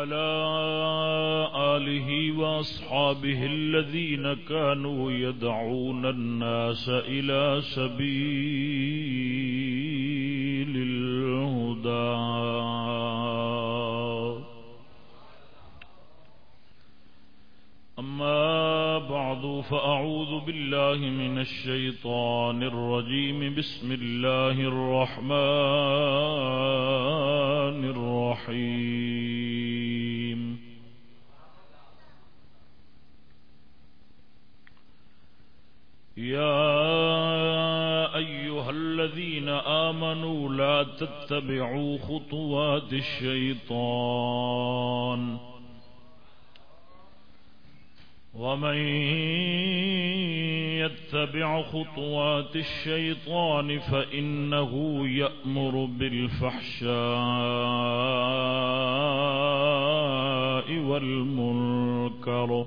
وعلى آله وأصحابه الذين كانوا يدعون الناس إلى سبيل الهدى. أما بعد، فأعوذ بالله من الشيطان الرجيم. بسم الله الرحمن الرحيم. آمنوا تتبعوا خطوات الشيطان ومن يتبع خطوات الشيطان فإنه يأمر بالفحشاء والمنكر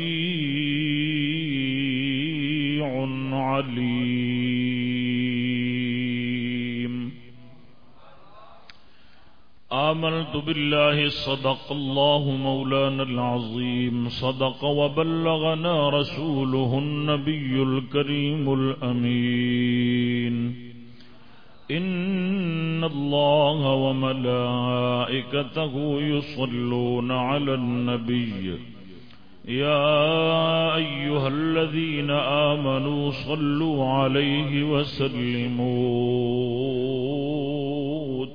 آمنت بالله صدق الله مولانا العظيم. صدق وبلغنا رسوله النبي الكريم الأمين. إن الله وملائكته يصلون على النبي. يا أيها الذين آمنوا صلوا عليه وسلموا.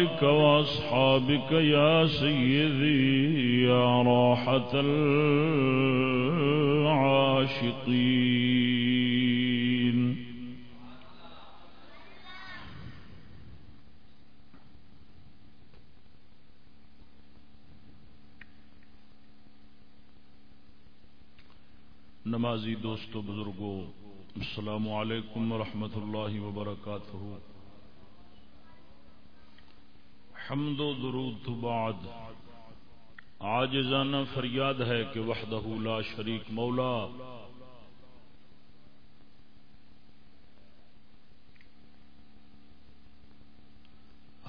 آلك وأصحابك يا سيدي يا راحة العاشقين. نمازی دوستو بزرگو، السلام علیکم ورحمۃ اللہ وبرکاتہ حمد و درود بعد۔ آجزانہ فریاد ہے کہ وحدہ لا شریک مولا۔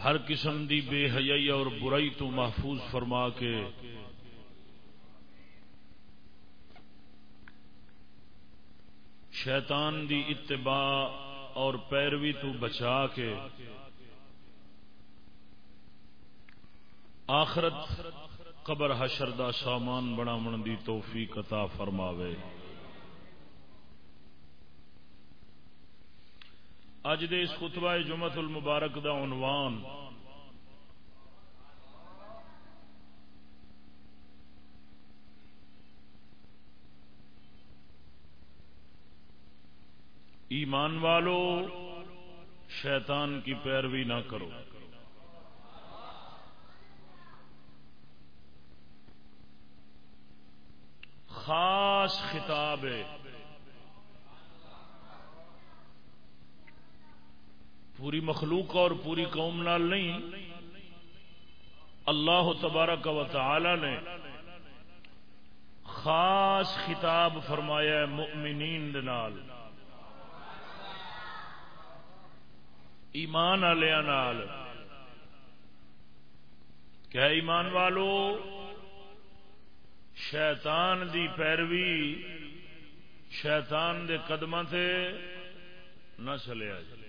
ہر قسم دی بے حیائی اور برائی تو محفوظ فرما کے شیطان دی اتباع اور پیروی تو بچا کے آخرت قبر حشر دا سامان بنا من دی توفیق عطا فرماوے۔ اج دے اس خطبہ جمعت المبارک دا عنوان۔ ایمان والو، شیطان کی پیروی نہ کرو۔ خاص خطاب ہے۔ پوری مخلوق اور پوری قوم نال نہیں۔ اللہ تبارک و تعالی نے خاص خطاب فرمایا ہے مؤمنین نال۔ ایمان نال۔ کیا ایمان والو؟ شیطان دی پیروی شیطان دے قدم سے نہ چلیا جائے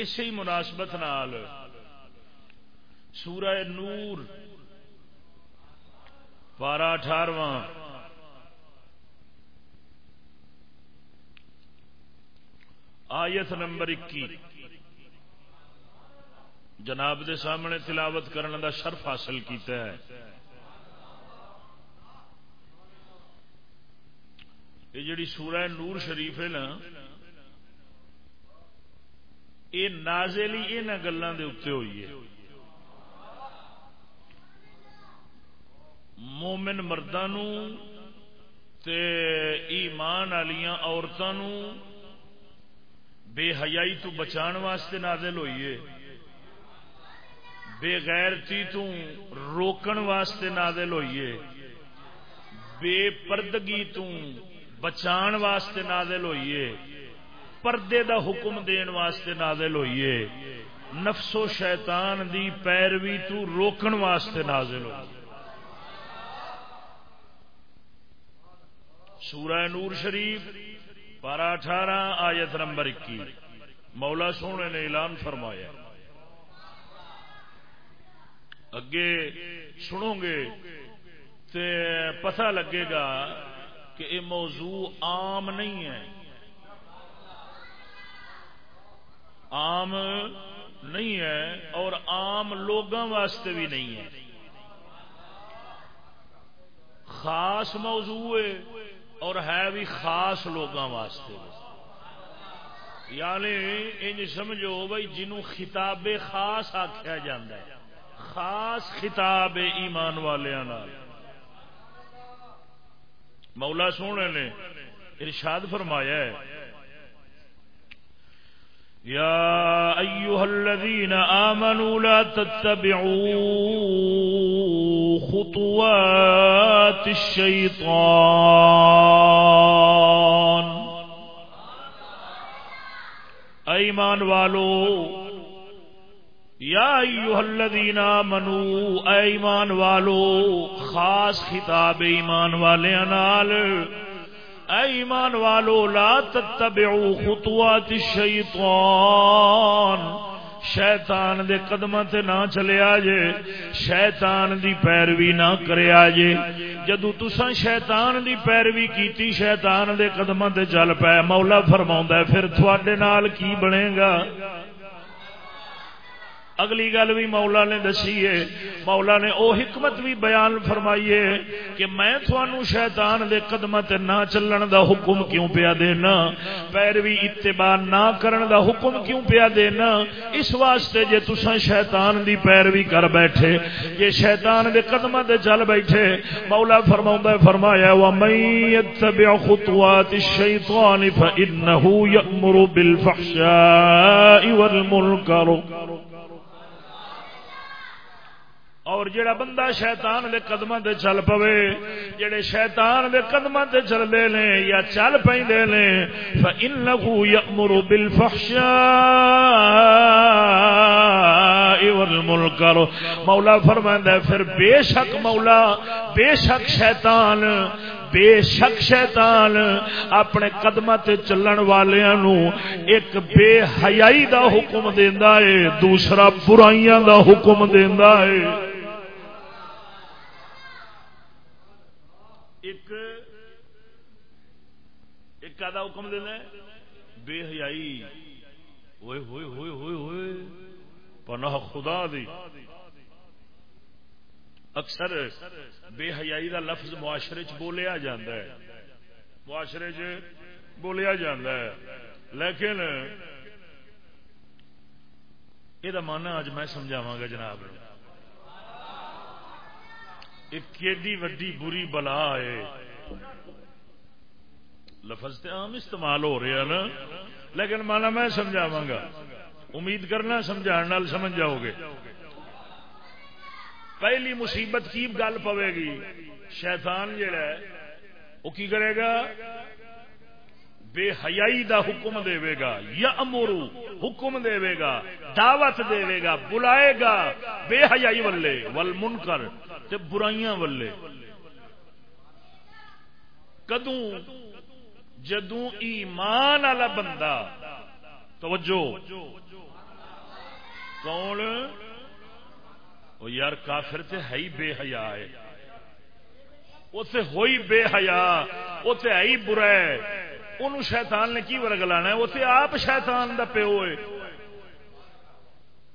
اسی مناسبت نال سورہ نور پارا اٹھارواں۔ آیت نمبر اکی جناب دے سامنے تلاوت کرنے دا شرف حاصل کیتا ہے۔ یہ جڑی سورہ نور شریف ہے نا، یہ نازل ہی گلوں کے اتنے ہوئی ہے۔ مومن مردوں ایمان والیا عورتوں بے حیائی تو بچان واسطے نازل ہوئی ہے۔ بے غیرتی تو روکن واسطے نازل ہوئی ہے بے پردگی تو بچان واسطے نازل ہوئیے۔ پردے دا حکم دین واسطے نازل ہوئیے۔ نفس و شیطان دی پیروی تو روکن واسطے نازل ہوئی سورہ نور شریف پارا اٹھارہ، آیت نمبر اکی مولا سونے نے اعلان فرمایا اگے سنو گے تے پتہ لگے گا کہ یہ موضوع عام نہیں ہے۔ عام نہیں ہے اور عام لوگوں واسطے بھی نہیں ہے۔ خاص موضوع ہے اور ہے بھی خاص لوگوں واسطے۔ یعنی انج سمجھو بھائی جنوں خطاب خاص آخیا جا خاص خطاب ایمان والوں مولا سونے نے ارشاد فرمایا ہے۔ يا أيها الذين آمنوا لا تتبعوا خطوات الشيطان ایمان والو یا ایوہ الذین آمنو، اے ایمان والو، خاص خطاب ایمان والے انال، اے ایمان والو، لا تتبعو خطوات الشیطان، شیطان دے قدمہ تے نہ چلے آجے، شیطان دی پیروی نہ کرے آجے۔ جدو تسا شیطان دی پیروی کیتی، شیطان دے قدمہ تے چل پے، مولا فرماؤں دے پھر تھوڑے نال کی بنے گا؟ اگلی گل بھی مولا نے دسی ہے۔ مولا نے او حکمت بھی بیان فرمائیے کہ میں تھانو شیطان دے قدمت نہ چلن دا حکم کیوں پیا دینا؟ پیروی اتباع نہ کرن دا حکم کیوں پیا دینا؟ اس واسطے جے تسا شیطان دی پیروی کر بیٹھے، جے شیطان دے قدمت چل بیٹھے، مولا فرماؤں فرمایا، وَمَن يَتَّبِعْ خُطُوَاتِ الشَّيْطَانِ فَإِنَّهُ يَأْمُرُ بِالْفَحْشَاءِ وَالْمُنْكَرِ اور جڑا بندہ شیطان دے قدم تے چل پوے جڑے شیطان دے قدم تے چل دے نے یا چل پیندے نے فانه یامر بالفحشاء والمنکر مولا فرماندا ہے، پھر بے شک مولا، بے شک شیطان، بے شک شیطان اپنے قدم تے چلن والیاں نو ایک بے حیائی دا حکم دیندا ہے، دوسرا برائیاں دا حکم دیندا ہے ایک ایک کا حکم دینا بے حیائی۔ ہوئے ہوئے ہوئے ہوئے ہوئے۔ پناہ خدا دی۔ اکثر بے حیائی دا لفظ معاشرے چ بولیا جاندہ ہے۔ معاشرے چ بولیا جاندہ ہے۔ لیکن یہ مانا اج میں سمجھاوا گا جناب۔ ایڈی وڈی بری بلا ہے۔ لفظ تو عام استعمال ہو رہا نا۔ لیکن مانا میں سمجھاوا گا۔ امید کرنا سمجھا سمجھ جاؤ گے پہلی مصیبت کی گل پوے گی؟ شیطان جڑا ہے، وہ کی کرے گا؟ بے حیائی دا حکم دے گا۔ یا امورو حکم دے گا۔ دعوت دے گا۔ بلائے گا بے حیائی ولے ول منکر تے برائیاں ولے کدوں جدوں ایمان والا بندہ، توجہ، کون؟ وہ یار کافر تے ہے ہی بے حیا ہے۔ اتے ہوئی بے حیا اتے ہے ہی برا ہے۔ انہوں شیطان نے کی ورگ لانا ہے؟ اتے آپ شیطان دا پیو ہے۔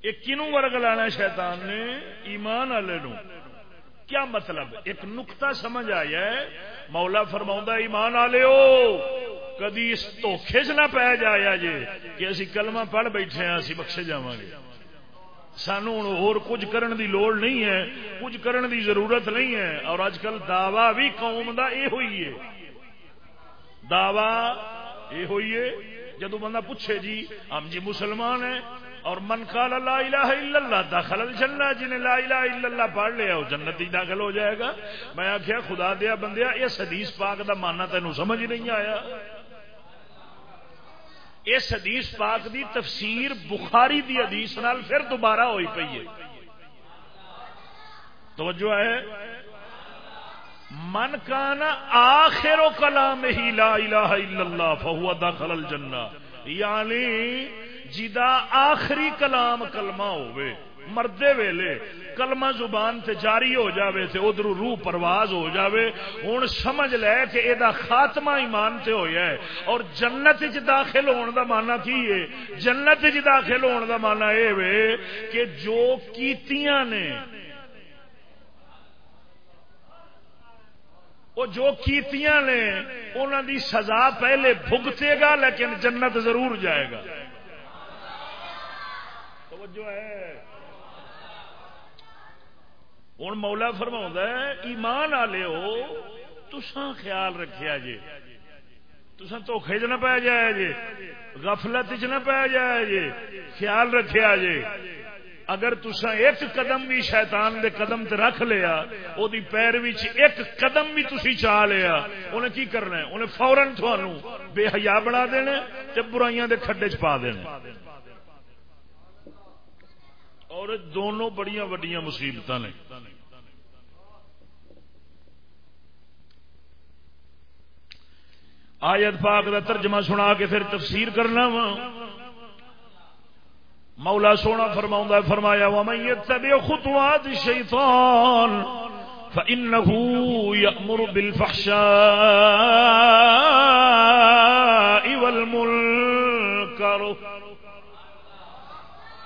یہ کنوں ورگ لانا شیطان نے؟ ایمان والے نو کیا مطلب؟ ایک نقطہ سمجھ آیا ہے۔ مولا فرما ایمان والے کدی اس دھوکھے چ نہ پی جایا جی کہ اسی کلمہ پڑھ بیٹھے ہیں اسی بخشے جا گے سانو ہوں اور کچھ کرن دی لوڑ نہیں ہے، کچھ کرن دی ضرورت نہیں ہے۔ اور اج کل دعوی بھی قوم دا اے ہوئی ہے۔ دعوی اے ہوئی ہے۔ جدو بندہ پوچھے جی ہم جی مسلمان ہیں اور من قال لا الہ الا اللہ داخل الجنہ، جنہیں لا الہ الا اللہ پڑھ لیا، وہ جنت ہی داخل ہو جائے گا۔ میں آخیا خدا دیا بندیا، اس حدیث پاک دا ماننا تینوں سمجھ نہیں آیا۔ اس حدیث پاک دی تفسیر بخاری دی حدیث نال پھر دوبارہ ہوئی پی ہے۔ توجہ ہے۔ من کانا آخر و کلام ہی لا الہ الا اللہ، فہو داخل الجنہ۔ یعنی جدا آخری کلام کلمہ ہوئے مردے ویلے، کلمہ زبان تے جاری ہو جاوے تے ادھر روح پرواز ہو جاوے ہوں سمجھ لے کہ اے دا خاتمہ ایمان تے ہویا ہے۔ اور جنت چ داخل ہون دا مانا کی ہے؟ جنت چ داخل ہون دا مانا اے وے کہ جو کیتیاں نے، وہ جو کیتیاں نے انہوں دی سزا پہلے بھگتے گا لیکن جنت ضرور جائے گا۔ توجہ ہے۔ ہوں مولا فرما ایمان والے ہو تسا خیال رکھیا جی تسا دھوکھے چ نہ پی جائے جی غفلت چ نہ پی جائے جی خیال رکھیا جی اگر تسا ایک قدم بھی شیطان دے قدم تے رکھ لیا، او دی پیروی چ ایک قدم بھی تسی چاہ لیا انہیں کی کرنا ہے؟ انہیں فورن تھانوں بے حیا بنا دینا تے برائیاں دے کھڈے چ پا دینا اور دونوں بڑیاں وڈیاں مصیبت نے۔ آیت پاک کا ترجمہ سنا کے پھر تفسیر کرنا وا۔ مولا سونا فرما فرمایا وا میں خطوات شیطان فإنه يأمر بالفحشاء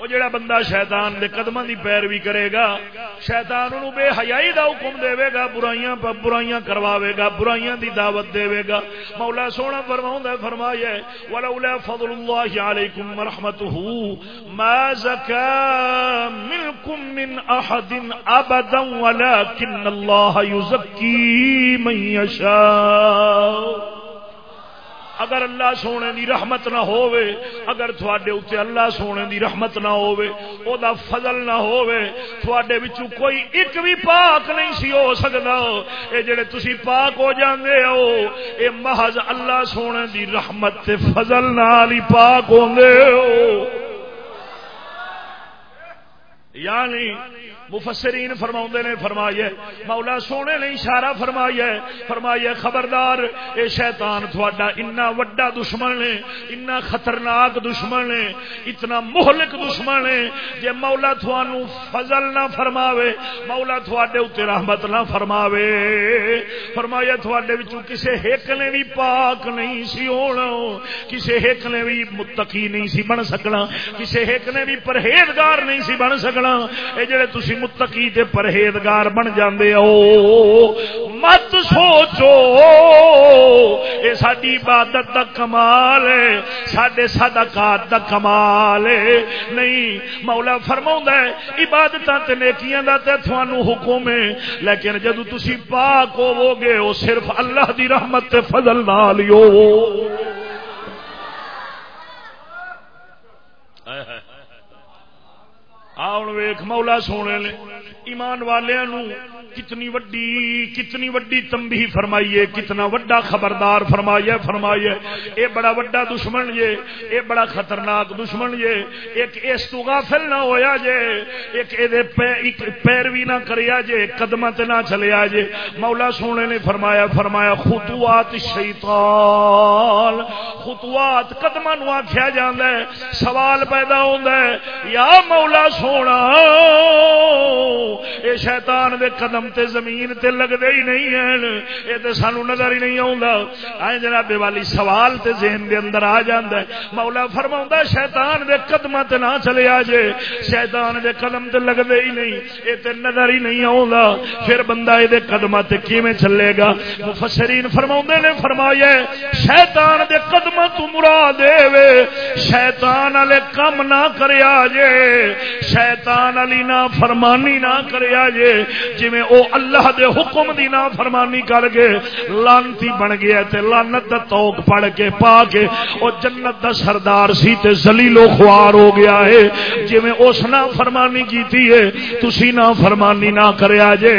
وہ جڑا بندہ شیطان دے قدموں دی پیروی کرے گا، شیطان انہوں بے حیائی دا حکم دے گا، برائیاں پر برائیاں کرواوے گا، برائیاں دی دعوت دے گا۔ مولا سونا فرماؤں دے فرمایا ولولا فضل اللہ علیکم ورحمته ما زکا منکم من احد ابدا ولكن اللہ یزکی من یشاء اگر اللہ سونے دی رحمت نہ ہووے، اگر تھوڑے اتنے اللہ سونے دی رحمت نہ ہووے، او دا فضل نہ ہووے، تھوڑے وچوں کوئی ایک بھی پاک نہیں سی ہو سکتا اے جڑے تسی پاک ہو جاندے ہو، اے محض اللہ سونے دی رحمت تے فضل نال ہی پاک ہوندے ہو۔ یعنی مفسرین فرما نے، فرمائیے۔ مولا سونے نے اشارہ فرمایا فرمائیے خبردار، اے شیطان، تھوڑا اتنا وڈا دشمن ہے اتنا خطرناک دشمن ہے، اتنا مہلک دشمن ہے، جے مولا تھوانو فضل نہ فرماوے، مولا تھوڑے اتنے رحمت نہ فرماوے۔ فرمایا تھوڑے وچوں کسے ایک نے بھی پاک نہیں سی ہونا، کسے ایک نے بھی متقی نہیں سی بن سکنا، کسے ایک نے بھی پرہیزگار نہیں سی بن سکنا۔ اے جڑے تسی متقی تے پرہیزگار بن جاندے ہو۔ مت سوچو، اے ساری عبادت دا کمال ہے سڈے صدقات دا کمال ہے۔ نہیں، مولا فرما ہے عبادت تے نیکیاں دا تے تھانو حکم ہے۔ لیکن جدو تسی پاک ہوو گے وہ صرف اللہ دی رحمت تے فضل نال ہی ہو۔ آن ویخ مولا سونے نے ایمان والوں کتنی وڈی کتنی وڈی تمبی فرمائیے، کتنا وڈا خبردار فرمائیے فرمائیے۔ اے بڑا وڈا دشمن جے، اے بڑا خطرناک دشمن جے۔ ایک اس تو غافل نہ ہویا جے، ایک اے دے پیروی نہ کریا جے قدمت نہ چلیا جے۔ مولا سونے نے فرمایا فرمایا، خطوات شیطان، خطوات قدمہ نو آکھیا جاندا ہے، سوال پیدا ہوندا ہے۔ یا مولا سونا، اے شیطان دے قدم قدم تے زمین تے لگتے ہی نہیں ہیں۔ یہ تو سانو نظر ہی نہیں آ جناب والی سوال تے ذہن دے اندر آ جاندہ ہے۔ مولا فرما شیطان دے قدم تے نہ چلے آ جے۔ شیطان دے قدم تے لگتے ہی نہیں۔ یہ تے نظر ہی نہیں آ پھر بندہ یہ قدم تے کیویں چلے گا؟ مفسرین فرما نے فرمایا شیطان دے قدم تو مرا دے وے، شیطان والے کم نہ کریا جے۔ شیطان علی نہ فرمانی نہ کریا جے۔ جی او اللہ دے حکم دی نہ فرمانی کر کے لانتی بن گیا تے لانت دا توک پڑ کے پا کے او جنت دا سردار سی تے زلیل و خوار ہو گیا ہے۔ جی اس نہ فرمانی کیتی ہے، تسی نہ فرمانی نہ کریا جے۔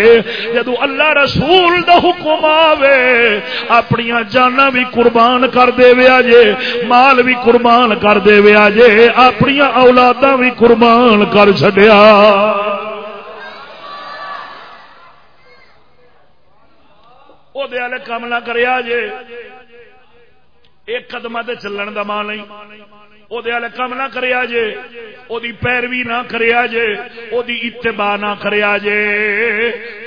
جدو اللہ رسول دا حکم آوے اپنی جانا بھی قربان کر دے ویا جے، مال بھی قربان کر دے ویا جے اپنی اولادا بھی قربان کر چڈیا وہ کام نہ کریا جے ایک قدم چلن دا ماں نہیں وہ کم نہ کریا جے او دی پیروی نہ کریا جے او دی اتباع نہ کریا جے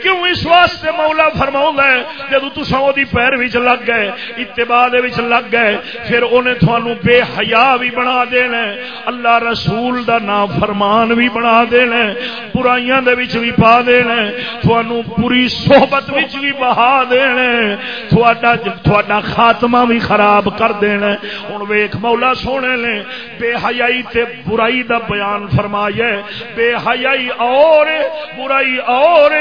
کیوں اس واسطے مولا فرماؤں ہے جدو تسا او دی پیروی چ لگ گئے اتباع دے وچ لگ گئے پھر انہیں تھانو بے حیا بھی بنا دینا اللہ رسول دا نام فرمان بھی بنا دینا برائیاں دے وچ بھی پا دینا تھانو پوری صحبت وچ بھی بہا دینا تھوڑا تھوڑا خاتمہ بھی خراب کر دینا ہن ویکھ مولا سونے نے بے حیائی تے برائی دا بیان فرمایا بے حیائی اور، برائی اور۔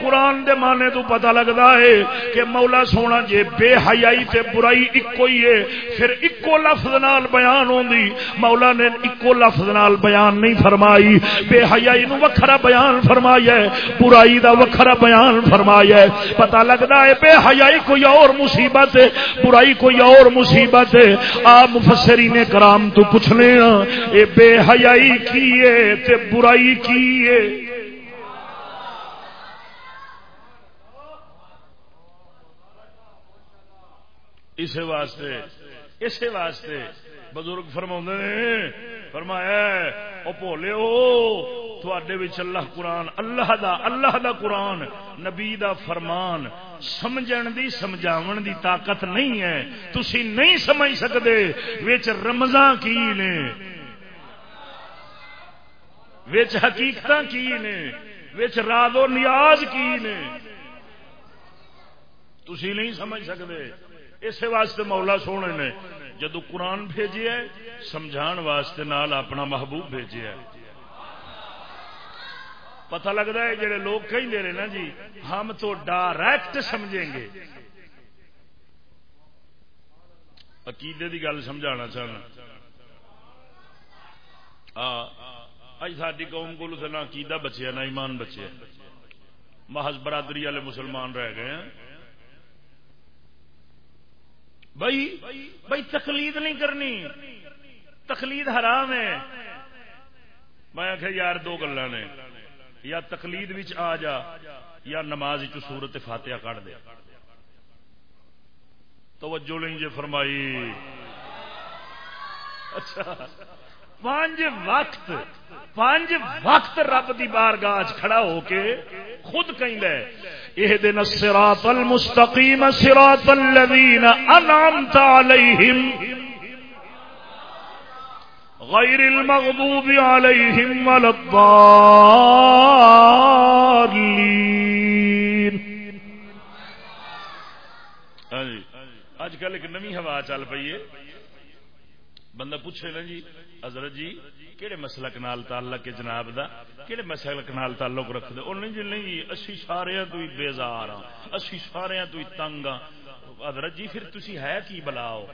قرآن دے معنی تو پتہ لگتا ہے کہ مولا سونا جے بے حیائی تے برائی اکو ہی ہے، پھر اکو لفظ نال بیان ہوندی۔ مولا نے اکو لفظ نال بیان نہیں فرمائی۔ بے حیائی نو وکھرا بیان فرمایا ہے، برائی دا وکھرا بیان فرمایا ہے۔ پتہ لگتا ہے بے حیائی کوئی اور مصیبت ہے، برائی کوئی اور مصیبت ہے۔ آپ مفسرین کرام تو پوچھنے ہاں اے بے حیائی کیے تے برائی کیے اسی واسطے اسی واسطے بزرگ فرما نے، فرمایا او بولے او اللہ قرآن، اللہ دا اللہ دا قرآن، نبی دا فرمان، سمجھن دی، سمجھاون دی طاقت نہیں ہے۔ تسی نہیں سمجھ سکتے وچ رمضان کی نے، وچ حقیقت کی نے، وچ راد و نیاز کی نے۔ تسی نہیں سمجھ سکتے اس واسطے مولا سونے نے جدو قرآن بھیجے سمجھان واسطے نال اپنا محبوب بھیجے پتہ لگتا ہے جڑے لوگ کہیں دے رہے نا جی ہم تو ڈائریکٹ سمجھیں گے۔ عقیدے کی گل سمجھانا چاہنا۔ اج ساری قوم کو عقیدہ بچیا، نہ ایمان بچیا۔ محض برادری والے مسلمان رہ گئے ہیں۔ بھائی بھائی تقلید نہیں کرنی۔ تقلید حرام ہے۔ میں آخیا یار دو گلا نے۔ یا تقلید آ جا، یا نماز سورت فاتحہ کٹ دیا توجہ نہیں جی فرمائی۔ اچھا۔ پانچ وقت پانچ وقت رب دی بار گاہ کھڑا ہو کے خود کہیں یہ دن سراط المستقیم سراط الذین انعمت علیہم غیر المغضوب علیہم ولا الضالین۔ ہاں جی، اج کل ایک نمی ہوا چل پئی ہے۔ بندہ پوچھے نا جی حضرت جی کہڑے مسلک نال تعلق ہے جناب دا؟ کہڑے مسلک نال تعلق رکھ دے انہیں جی نہیں جی، اسی سارے تو ہی بیزار ہاں اسی سارے تو ہی تنگ ہاں۔ حضرت جی پھر تسی ہے کی بلاؤ؟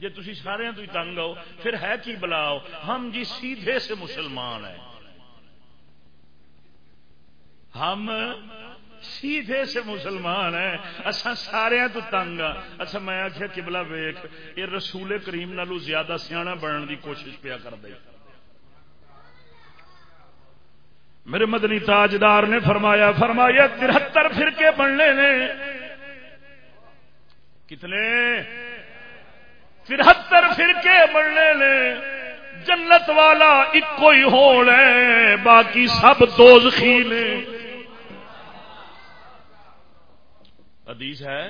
جی تسی سارے تو ہی تنگ ہو، پھر ہے کی بلاؤ؟ ہم جی سیدھے سے مسلمان ہیں۔ ہم سیدھے سے مسلمان ہیں۔ اصا سارے تو تنگ ہاں۔ اچھا میں آخیا کبلا ویخ یہ رسول کریم نالو زیادہ سیاح بننے کی کوشش پیا کر دے میرے مدنی تاجدار نے فرمایا فرمایا، ترہتر فرقے بننے نے۔ کتنے؟ ترہتر فرقے بننے نے۔ جنت والا ایک ہی ہونا باقی سب دوزخی نے۔ حدیث ہے،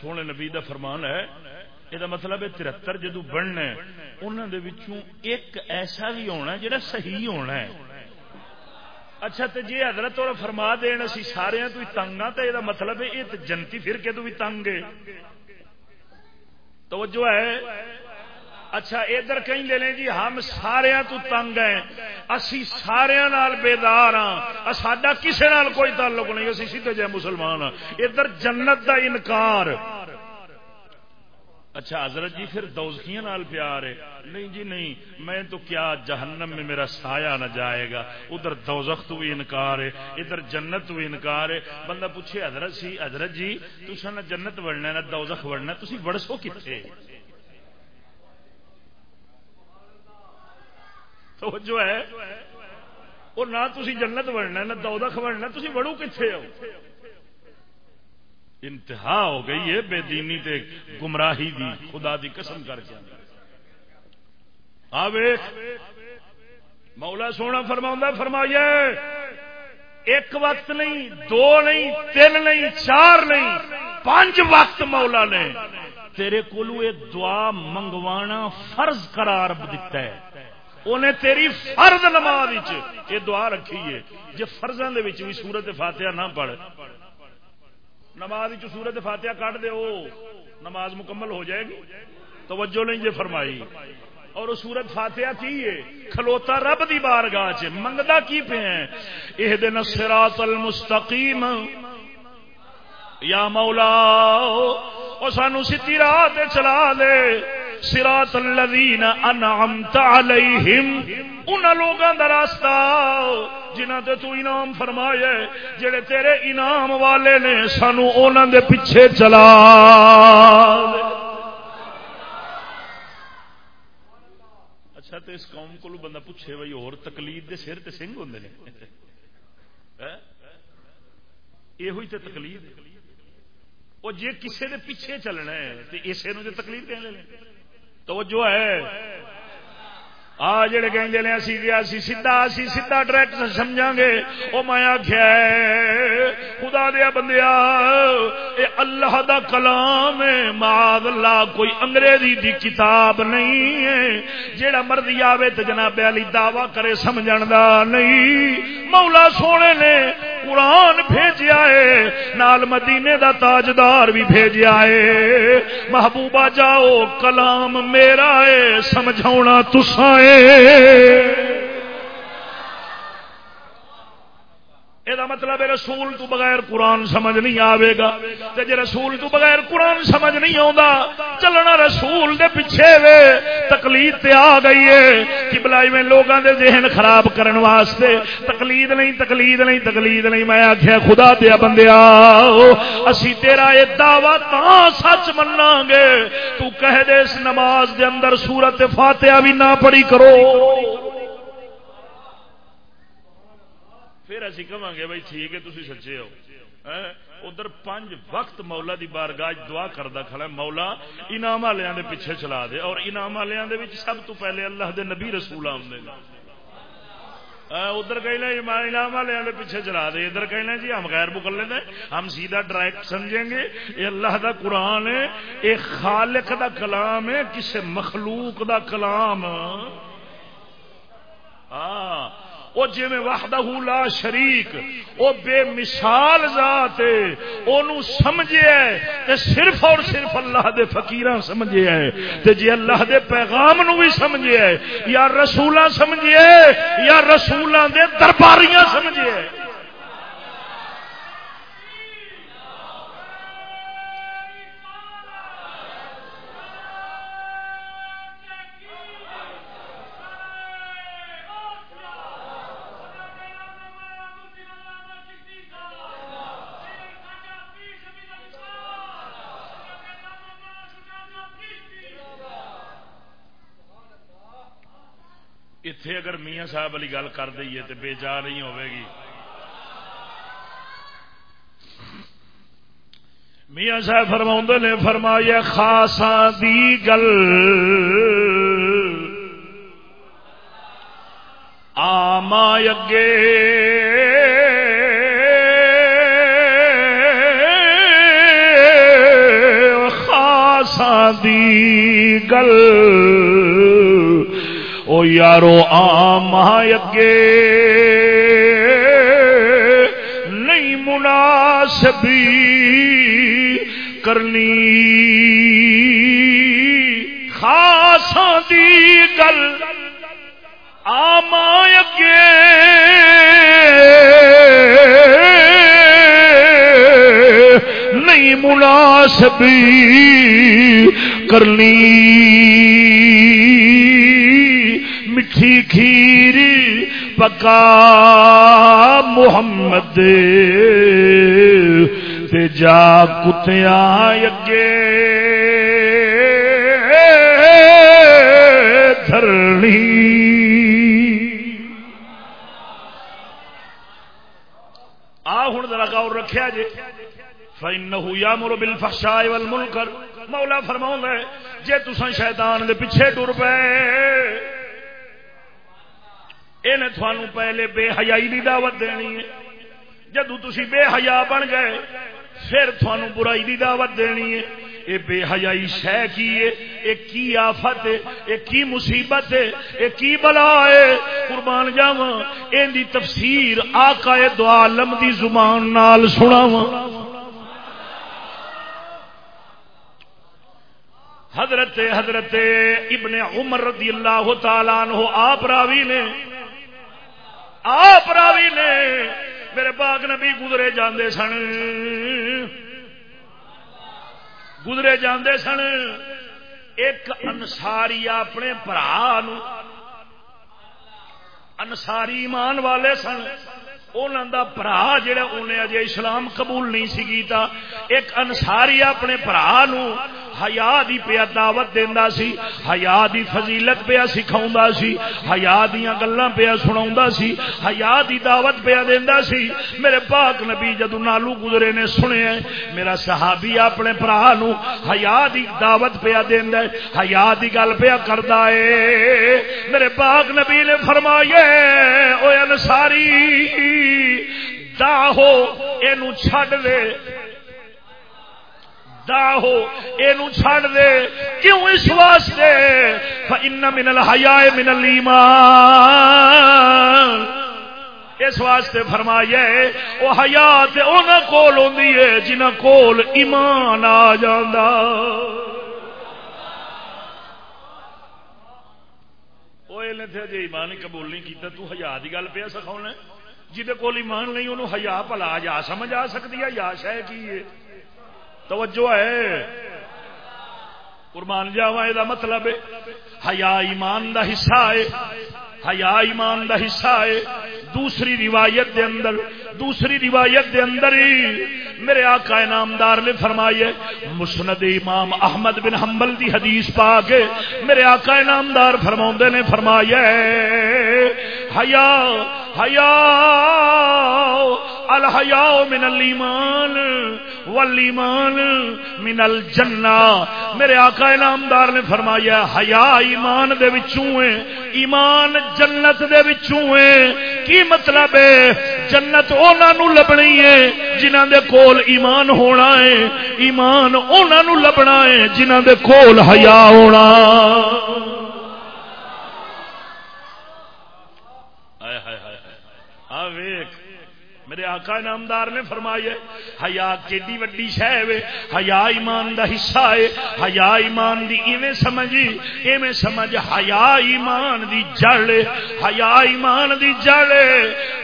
سونے نبی دا فرمان ہے یہ مطلب ہے ترہتر جدو بننا انہوں دے وچوں ایک ایسا بھی ہونا جا صحیح ہونا ہے۔ اچھا تے جی حضرت اور فرما دین اسی سارے تو تنگ ہاں تو یہ مطلب ہے یہ جنتی فرقے تو بھی تنگ ہے۔ توجہ ہے اچھا ادھر کہیں لے لیں جی ہم سارا تو تنگ ہیں۔ اسی سارا بیدار ہاں۔ ساڈا کسی نال کوئی تعلق نہیں، اسی سیدھے جائے مسلمان ہاں۔ ادھر جنت دا انکار۔ اچھا حضرت جی پھر دوزخیاں نال پیار ہے۔ نہیں جی نہیں۔ میں تو کیا جہنم میں میرا سایہ نہ جائے گا۔ ادھر دوزخ تو بھی انکار ہے، ادھر جنت تو بھی انکار ہے۔ بندہ پوچھے، حضرت سی، حضرت جی تسا نہ جنت بڑھنا نہ دوزخ بڑھنا تھی بڑسو کتنے تو جو ہے۔ وہ نہ تھی جنت بڑھنا نہ دوزخ بڑھنا تھی بڑو کتنے ہو؟ انتہا ہو گئی ہے بے دینی تے گمراہی دی، خدا دی قسم کر کے۔ مولا سونا فرما فرمائیے۔ ایک وقت نہیں، دو نہیں، تین نہیں، چار نہیں، پانچ وقت مولا نے تیرے کو دعا منگوانا فرض قرار دیتا ہے۔ انہیں تیری فرض نماز یہ دعا رکھی ہے۔ جی فرضوں کے بھی سورت فاتحہ نہ پڑھ۔ نماز سورت فاتحہ کٹ دے نماز مکمل ہو جائے گی۔ توجہ نہیں جی فرمائی۔ اور سورت فاتحہ کی ہے؟ کھلوتا رب دی بارگاہ چ۔ منگدا کی پہ ہیں؟ اہ دن سراط المستقیم۔ یا مولا، او سانو سیدھی راہ تے چلا دے۔ سراط الذین انعمت علیہم۔ ان لوگوں کا راستہ جنہ تے تو انعام فرمایا جڑے تیرے انعام والے نے سانو انہاں دے پیچھے چلا اچھا تو اس قوم کو بندہ پوچھے بھائی، اور تقلید دے سر تے سنگ ہوندے نے؟ ہاں؟ یہ ہوئی تے تقلید وہ جے کسے دے پیچھے چلنا ہے، تے اسے نو تے تقلید کہنے لے توجہ ہے۔ آ جڑے کہیں نے اسی گیا سی سیدھا، اسی سیدھا ڈائریکٹ سمجھا گے۔ او میں آخیا خدا دیا بندیا اے اللہ دا کلام ہے ماد اللہ، کوئی انگریزی دی کتاب نہیں ہے۔ جیڑا مرضی آوے تو جناب علی دعوی کرے، سمجھن دا نہیں۔ مولا سونے نے قرآن بھیجیا ہے، نال مدینے دا تاجدار بھی بھیجیا ہے۔ محبوبہ جاؤ، کلام میرا ہے سمجھاؤنا تسائے یہ مطلب ہے رسول تو بغیر قرآن سمجھ نہیں آئے گا۔ جی رسول تو بغیر قرآن سمجھ نہیں آتا چلنا رسول دے پیچھے وے۔ تکلید تے آ گئی ہے۔ کہ میں لوگوں دے ذہن خراب کرن واسطے تکلید نہیں تکلید نہیں تکلید نہیں۔ میں آخیا خدا دیا بندیا اسی تیرا یہ دعوی تا سچ منا گے۔ تو کہہ دے اس نماز دے اندر سورت فاتحہ بھی نہ پڑی کرو پھر اسی کہاں گے بھائی ٹھیک ہے تھی سچے ہو ادھر پانچ وقت مولا دی بارگاہ دعا کردا کھڑا مولا انعام والوں دے پیچھے چلا دے اور انعام والوں سب تو پہلے اللہ دے نبی رسول آمدے ادھر کہنا انعام والے پیچھے چلا دے ادھر کہنا جی ہم غیر مکلے دیں ہم سیدھا ڈائریکٹ سمجھیں گے یہ اللہ دا قرآن ہے یہ خالق دا کلام ہے کسی مخلوق دا کلام ہاں وہ جی میں وحدہ لا شریک وہ بے مثال ذات ہے سمجھے تے صرف اور صرف اللہ دے فقیر سمجھے ہے۔ تے جی اللہ دے پیغام نو بھی سمجھے ہے، یا رسولاں سمجھے ہے، یا رسولاں دے درباریاں سمجھے ہے۔ اتے اگر میاں صاحب والی گل کر دئیے تو بے جا نہیں ہوے گی۔ میاں صاحب فرما نے فرمایا خاصا دی گل۔ آما اگے دی گل۔ او یارو آم اگے نہیں مناسبی کرنی۔ خاصا دی گل آم اگے نہیں مناسبی کرنی۔ کھیر پکا محمد تے جا کتیا اگے دھرنی۔ آ ہوں ذرا گور رکھا جی فإنه يأمر بالفحشاء والمنكر۔ مولا فرماؤں ہے، جے تساں شیطان دے پیچھے ٹر پئے پے انہیں تھانو پہلے بے حیائی دی دعوت دینی ہے۔ جدو تسی بے حیا بن گئے، پھر تھانو برائی دی دعوت دینی ہے۔ اے بے حیائی شہ کی ہے؟ اے کی آفت ہے؟ اے کی مصیبت ہے؟ اے کی بلا ہے؟ قربان جاواں، این دی تفسیر آقا دو عالم دی زبان نال سناواں۔ حضرت حضرت ابن عمر رضی اللہ تعالیٰ عنہ، آپ راوی نے آپ راوی نے میرے باغ نبی گزرے جاندے سن۔ گزرے جاندے سن۔ ایک انساری اپنے برا انساری ایمان والے سن۔ انہوں برا جہا انہیں اجے اسلام قبول نہیں سی کیتا۔ ایک انساری اپنے برا حیا دی پیا دعوت دینا سی، حیا دی فضیلت پیا سکھاؤں سی، حیا دیا گلا پیا سنا سی، حیا دی دعوت پیا دینا سی۔ میرے پاک نبی جدو نالو گزرے نے سنے میرا صحابی اپنے برا نو حیا دی دعوت پیا دینا حیا دی گل پیا کردا ہے۔ میرے پاک نبی نے فرمایا او انساری دا ہو یہ چھڈ دے۔ دا ہو یہ چھڑ دے۔ کیوں اس واسطے؟ ان من الحیا من الایمان اس واسطے فرمایا وہ حیات ان کول ہوندی ہے جنہ کول ایمان آ جاندا۔ جی ایمان قبول نہیں کیتا، تو حیا کی گل پیا سکھاؤنا جہد کول ایمان نہیں انہوں حیا بلا جا، سمجھ آ سکتی ہے یا شہ کی ہے؟ توجہ ہے۔ قربان جاوا یہ مطلب حیا ایمان دا حصہ ہے۔ حیا ایمان دا حصہ ہے۔ دوسری روایت دے اندر، دوسری روایت دے اندر ہی میرے آقا نامدار نے فرمائیے مسند امام احمد بن حنبل دی حدیث پا کے میرے آقا نامدار فرما نے فرمایا، حیا حیا الحیا من الایمان والایمان من الجنہ۔ میرے آقا انعامدار نے فرمایا حیا ایمان دے وچوں ہے، ایمان جنت دے وچوں ہے۔ کی مطلب ہے؟ جنت انہاں نو لبنی ہے، جنہاں دے کول ایمان ہونا ہے۔ ایمان انہاں نو لبنا ہے، جنہاں دے کول حیا ہونا۔ میرے آقا نامدار نے فرمایا حیا کیڈی وڈی شہ وے، حیا ایمان دا حصہ ہے، حیا ایمان دی ایویں سمجھی ایویں سمجھ حیا ایمان دی جڑ، حیا ایمان دی جڑ۔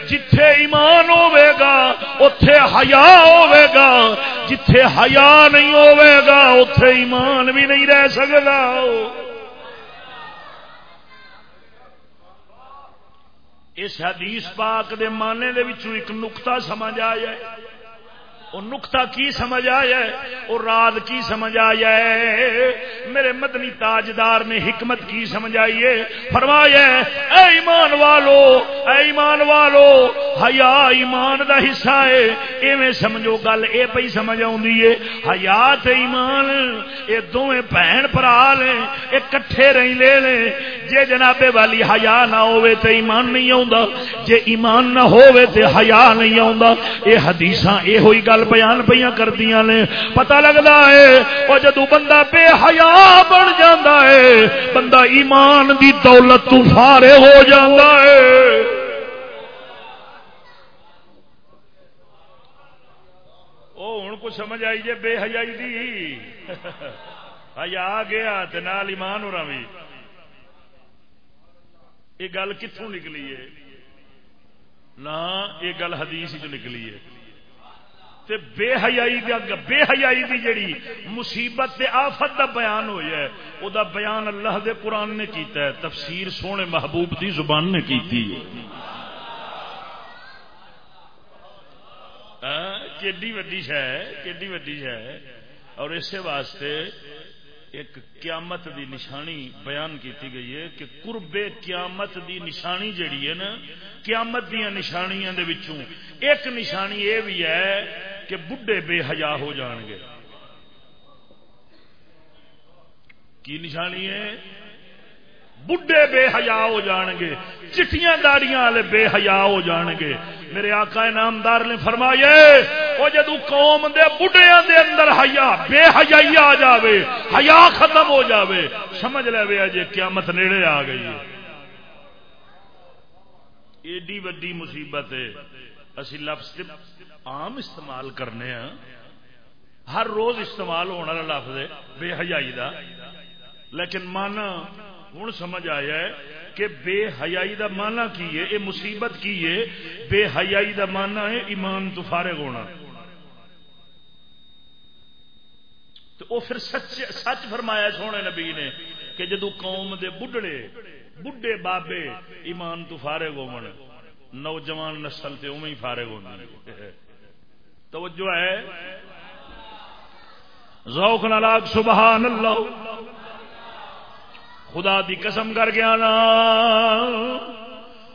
جتھے ایمان ہوے گا، اوتھے حیا ہوے گا۔ جتھے حیا نہیں ہوے گا، اوتھے ایمان بھی نہیں رہ سکدا۔ اس حدیث پاک دے معنی دے وچوں ایک نقطہ سمجھ آیا ہے۔ وہ نقطہ کی سمجھ آیا ہے؟ وہ رات کی سمجھ آیا ہے؟ میرے مدنی تاجدار نے حکمت کی سمجھ آئیے فرمایا اے ایمان والو، اے ایمان والو، حیا ایمان دا حصہ ہے۔ ایویں سمجھو گل، اے پئی سمجھ آوندی ہے۔ حیا تے ایمان، اے دوویں بہن بھرا نے، اے کٹھے رہندے نے۔ جے جناب والی حیا نہ ہوے تے ایمان نہیں آوندا۔ جے ایمان نہ ہوے تے حیا نہیں آوندا۔ اے حدیثاں اے ہوئی گل بیان پیاں کردیاں نے۔ پتہ لگدا ہے، او جدوں بندہ بے حیا بن جاندا ہے، بندہ ایمان دی دولت تو فارغ ہو جاندا ہے۔ کو سمجھ آئی جے بے حجائی دی۔ حیا گیا نال ایمان ہو رہا یہ گل کتوں نکلی ہے؟ نہ، یہ گل حدیث نکلی ہے۔ تے بے حیائی بے حیائی دی جڑی مصیبت تے آفت دا بیان ہویا ہے، او دا بیان اللہ دے قرآن نے کیتا ہے، تفسیر سونے محبوب دی زبان نے کیتی ہے۔ کیڈی وڈی شہ کیڈی وڈی شہ اور اسی واسطے ایک قیامت دی نشانی بیان کیتی گئی ہے کہ قرب قیامت دی نشانی جڑی ہے نا، قیامت دیا نشانیاں دے وچوں ایک نشانی یہ بھی ہے کہ بڈھے بے حیا ہو جان گے۔ کی نشانی ہے؟ بڈھے بے حیا ہو جان گے۔ چٹیاں داڑیاں والے بے حیا ہو جان گے۔ میرے آقا نامدار نے فرمایا وہ جدو قوم دے بڈیا دے اندر حیا، بے حیائی آ جاوے، حیا ختم ہو جاوے، سمجھ لے اجے قیامت نیڑے آ گئی ہے۔ ایڈی وڈی مصیبت ہے۔ اسی لفظ عام استعمال کرنے ہاں ہر روز استعمال ہونے والا لفظ ہے، بے حیائی دا۔ لیکن من ہوں سمجھ آیا ہے کہ بے حیائی دا مانا کی ہے یہ مصیبت کی ہے۔ بے حیائی دا مانا ہے، ایمان تو فارغ ہونا۔ تو وہ پھر سچ سچ فرمایا سونے نبی نے کہ جدو قوم دے بڈڑے بڈھے بابے ایمان تو فارغ ہو نوجوان نسل تے اوی فارغ ہونا توجہ ہے۔ ذوق نالاگ سبحان اللہ خدا دی قسم کر گیا نا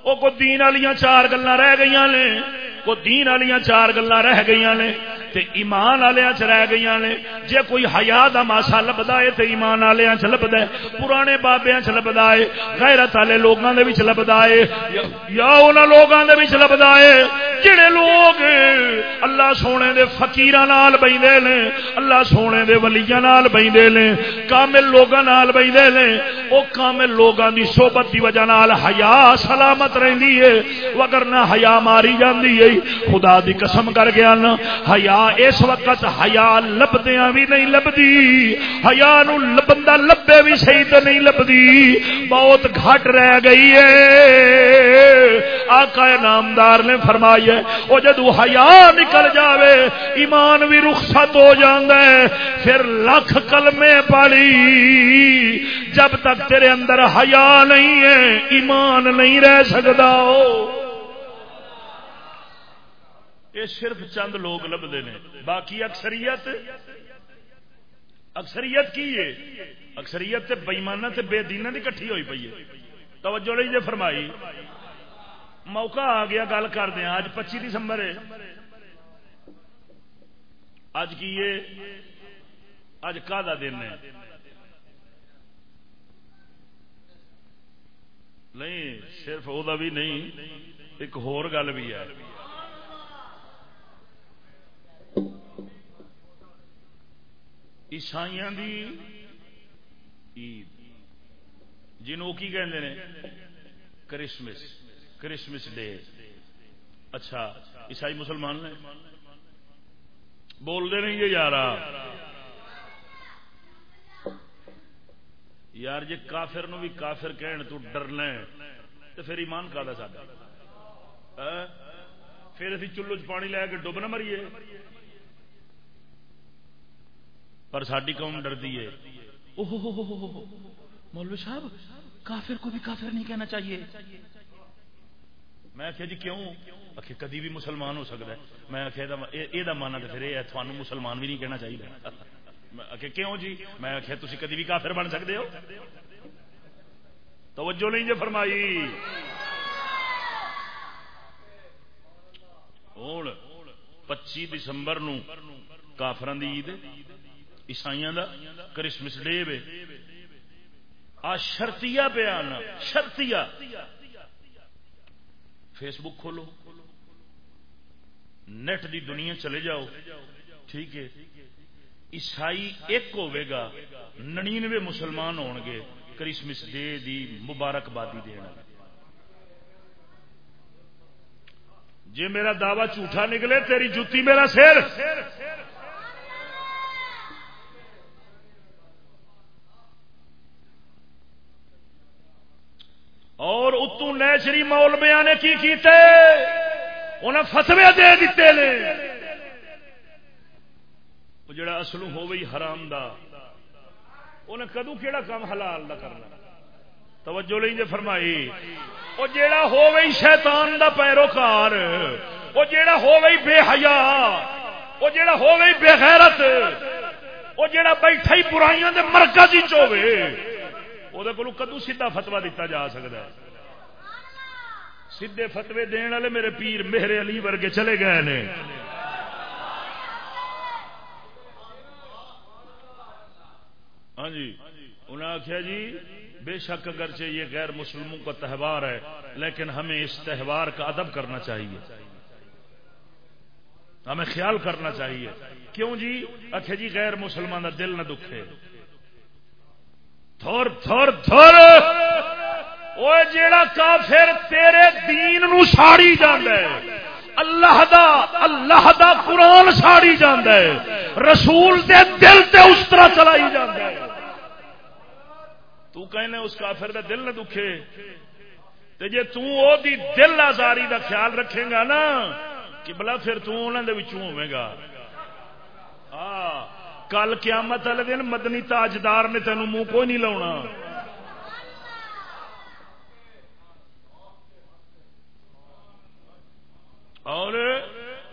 وہ کو دین والیاں چار گلا رہ گئی نے۔ کو دین والی چار گلا رہ گئی نے۔ تے ایمان والے چ رہ گئی نے۔ جے کوئی حیا دا ماسا لبدا ہے تے ایمان والے چ لبدا ہے۔ پرانے بابیاں چ لبدا ہے۔ غیرت والے لوگاں دے وچ لبدا ہے۔ یا انہاں لوگاں دے وچ لبدا ہے۔ جڑے لوگ اللہ سونے دے فقیراں نال بیندے نے، اللہ سونے دے ولیاں نال بیندے نے، کامل لوگاں نال بیندے نے، او کامل لوگاں دی صحبت دی وجہ نال حیا سلامت رہندی ہے۔ وگرنہ حیا ماری جاندی ہے، خدا دی قسم کر گیا نا۔ حیا ہاں، اس وقت ہیا لبدیا بھی نہیں لبدی ہیا بندہ لبے بھی صحیح تو نہیں لبدی۔ بہت گھٹ رہ گئی ہے۔ آقا نامدار نے فرمایا وہ جدو ہیا نکل جاوے، ایمان بھی رخصت ہو جاندہ ہے، پھر لکھ کلمے پالی۔ جب تک تیرے اندر حیا نہیں ہے، ایمان نہیں رہ سکتا۔ ہو یہ صرف چند لوگ لبتے ہیں۔ باقی اکثریت اکثریت کی ہے؟ اکثریت بئیمانہ تے بے دینا کی کٹھی ہوئی پی ہے۔ توجہ نہیں جی فرمائی۔ موقع آ گیا گل کر دیا اج پچی دسمبر ہے۔ اج کی اج کا دن ہے۔ نہیں، صرف وہ بھی نہیں، ایک ہور گل بھی ہے۔ عیسائی جنوں کی کہتے ہیں کرسمس کرسمس ڈے۔ اچھا عیسائی مسلمان نے؟ بولتے نہیں جی یار یار جی کافر نو بھی کافر کہن تو ڈرنا تو پھر ایمان کا سا ہاں؟ پھر ابھی چلو چ پانی لے کے ڈب نہ مریے۔ پر ساری قوم ڈردی ہے۔ مولوی صاحب کافر کو بھی کافر نہیں کہنا چاہیے۔ میں آخیا جی کیوں؟ آخر کدی بھی مسلمان ہو سکتا ہے۔ میں آخیا یہ مانا تو پھر یہ تھانوں مسلمان بھی نہیں کہنا چاہیے۔ آخر کیوں جی؟ میں آخیا تھی کدی بھی کافر بن سکتے ہو۔ توجہ نہیں جی فرمائی۔ ہوں پچی دسمبر کافران کی عید عیسائی دا کرسمس ڈے وے۔ آ شرطیا بیان شرطیا فیس بک کھولو۔ نیٹ دی دنیا چلے جاؤ۔ ٹھیک ہے۔ عیسائی ایک ہوے گا ننانوے مسلمان ہون گے۔ کرسمس ڈے دی مبارکبادی دینا جی میرا دعوی جھوٹا نکلے، تیری جتی میرا سر۔ اور اتو نیچری مولمیا نے کی کیتے؟ انہیں فتوے دے دیتے نے۔ جڑا اصل ہو گئی حرام دا انہیں کدو کیڑا کام حلال دا کرنا؟ توجہ لیں جے فرمائی۔ وہ جیڑا ہو گئی شیطان دا پیروکار، وہ جیڑا ہو گئی بے حیا، وہ جیڑا ہو گئی بے غیرت، وہ جیڑا بیٹھا ہی برائیاں دے مرکز ہی چوے وہ کو کدو سیدھا فتوا دیتا جا سکتا ہے سیدھے فتوے دین والے میرے پیر میرے علی ورگے چلے گئے نے ہاں جی انہوں نے آخیا جی بے شک اگرچہ یہ غیر مسلموں کا تہوار ہے لیکن ہمیں اس تہوار کا ادب کرنا چاہیے ہمیں خیال کرنا چاہیے کیوں جی آخیا جی غیر مسلمان کا دل نہ دکھے تھور تھور تھور! وہ جیڑا کافر تیرے دین نو ساڑی جانا ہے، اللہ دا اللہ دا قرآن ساڑی جانا ہے، رسول دے دل تے اس طرح چلائی جانا ہے۔ تو کہنے اس کافر دا دل نہ دکھے۔ تے جے تو او دی دل آزاری دا خیال رکھے گا نا کہ بلا پھر تو انہوں دے وچوں ہوے گا۔ ہاں کل قیامت والے دن مدنی تاجدار نے تینوں منہ کوئی نہیں لاؤنا۔ اور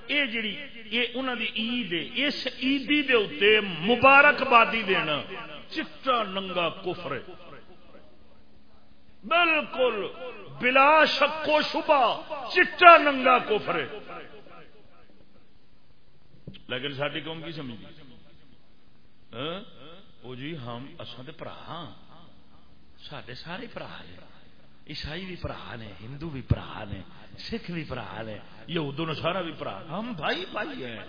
یہ جڑی یہ انہوں دی عید ہے، اس عیدی دے اتنے مبارکبادی دینا چٹا ننگا کفر ہے۔ بالکل، بلا شک و شبہ چٹا ننگا کفر ہے۔ لیکن ساری قوم کی سمجھ ہاں؟ وہ جی ہم اصل برا ہاں۔ سڈے سارے برا نے عیسائی بھی برا نے، ہندو بھی برا نے، سکھ بھی برا نے یہ دونوں سارا بھی برا ہم بھائی بھائی ہیں۔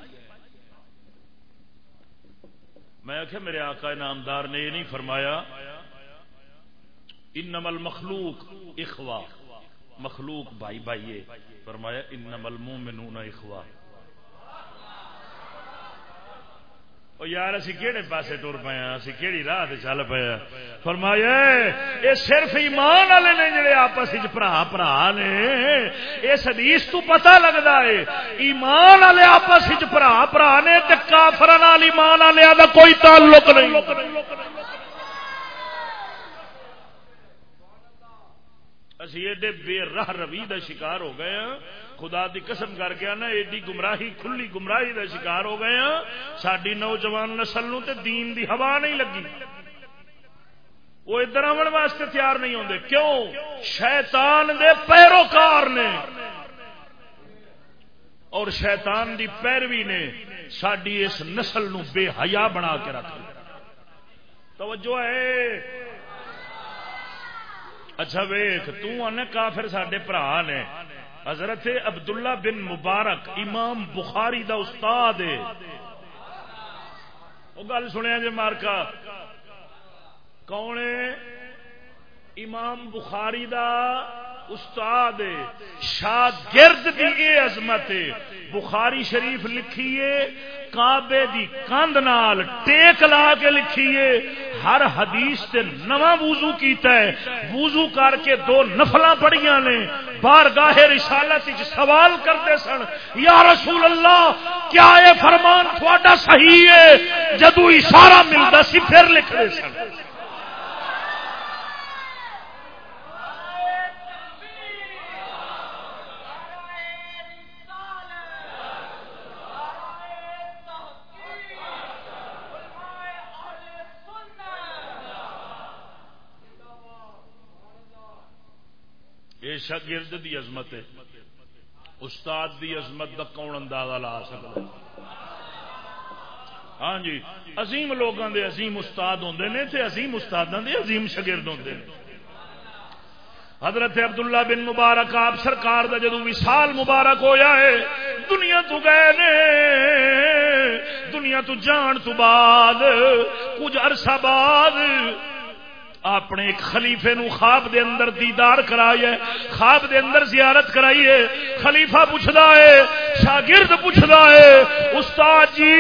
میں آخیا میرے آقا نامدار نے یہ نہیں فرمایا ان نمل مخلوق اخوا مخلوق بھائی بھائی فرمایا ان نمل منہ میں یار، اسی کہڑے پاسے ٹر پے اسی کہڑی راہ چل پیا فرمایا، اے صرف ایمان والے نے جڑے آپس برا برا نے۔ اس حدیث تو پتہ لگتا ہے، ایمان والے آپس برا برا نے کافر ایمان والے کا کوئی تعلق نہیں۔ اسی ایڈے بے راہ روی دا شکار ہو گئے ہیں۔ خدا دی قسم کر کے نا ایڈی گمراہی، کھلی گمراہی دا شکار ہو گئے ہیں۔ ساری نوجوان نسل نو تے دین دی ہوا نہیں لگی۔ وہ ادھر آن واسطے تیار نہیں ہوتے کیوں؟ شیطان دے پیروکار نے۔ اور شیطان دی پیروی نے ساری اس نسل نو بے حیا بنا کے رکھ توجہ ہے۔ اچھا ویخ تے کافر سڈے برا نے۔ حضرت عبداللہ بن مبارک، امام بخاری دا استاد وہ گل سنیا جی مارکا، کون امام بخاری دا استاد شاگرد دی اے عظمت بخاری شریف لکھیے، کعبے دی کند نال ٹیک لا کے لکھیے، ہر حدیث تے نواں وضو کیتا ہے۔ وضو کر کے دو نفلاں پڑھیاں نے بار گاہ رسالت سوال کرتے سن، یا رسول اللہ، کیا یہ فرمان تھوڑا صحیح ہے؟ جدو اشارہ ملتا سی پھر لکھتے سن۔ شاگرد دی عظمت ہے۔ استاد دی عظمت کا کون اندازہ لا سکتا ہاں جی عظیم لوگوں دے عظیم استاد ہوندے نے تے عظیم استاداں دے عظیم شاگرد ہوندے نے۔ حضرت عبداللہ بن مبارک، آپ سرکار دا جدو وصال مبارک ہویا ہے، دنیا تو گئے نے۔ دنیا تو جان تو بعد، کچھ عرصہ بعد اپنے ایک خلیفے نو خواب دے اندر دیدار کرائیے خواب دے اندر زیارت کرائیے خلیفہ پوچھتا ہے، شاگرد پوچھتا ہے، استاد جی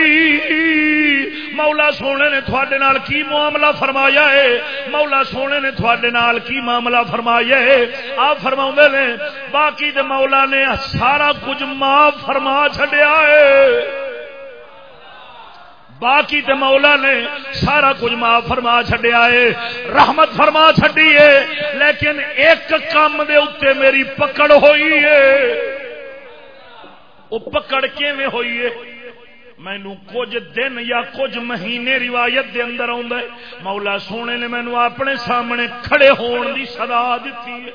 مولا سونے نے تھوڑے نال کی معاملہ فرمایا ہے؟ مولا سونے نے تھوڑے نال کی معاملہ فرمایا ہے؟ آپ فرما نے، باقی دے مولا نے سارا کچھ معاف فرما چڈیا ہے۔ باقی تے مولا نے سارا کچھ معاف فرما چڈیا ہے، رحمت فرما چڈی ہے، لیکن ایک کام دے اتنے میری پکڑ ہوئی ہے۔ وہ پکڑ کیویں ہوئی ہے؟ مینو کچھ دن یا کچھ مہینے روایت دے اندر آ مولا سونے نے مینو اپنے سامنے کھڑے ہون دی سدا دیتی ہے۔